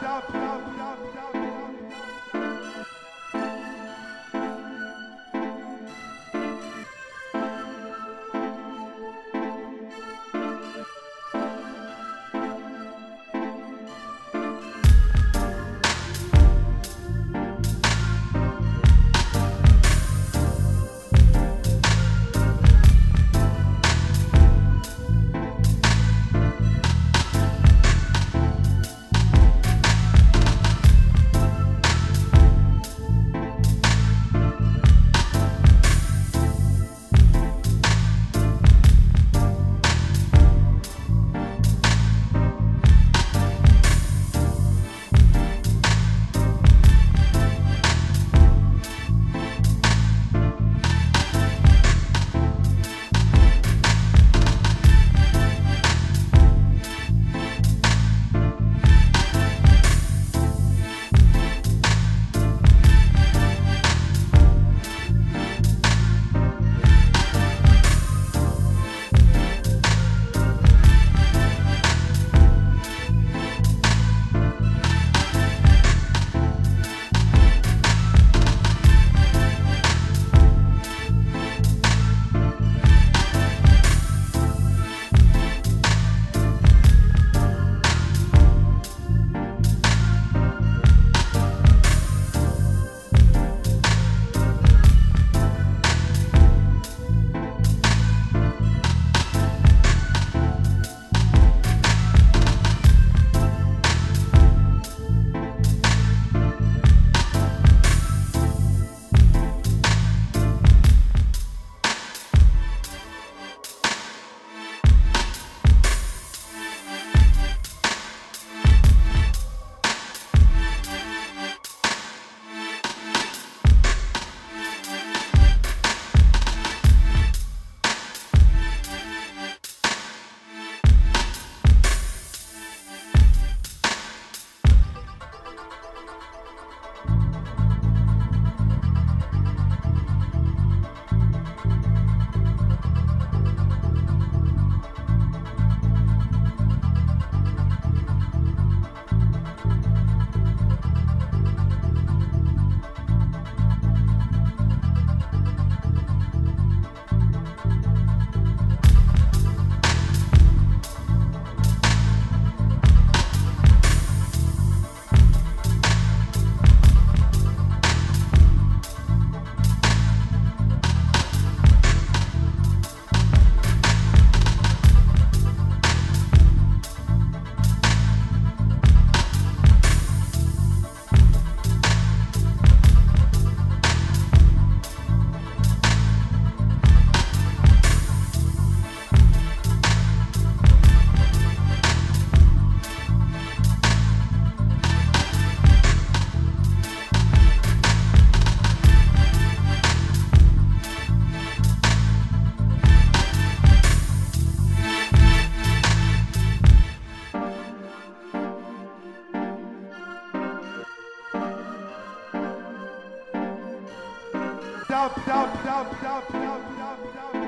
dub, dub, dub, dub. up, get up, get up.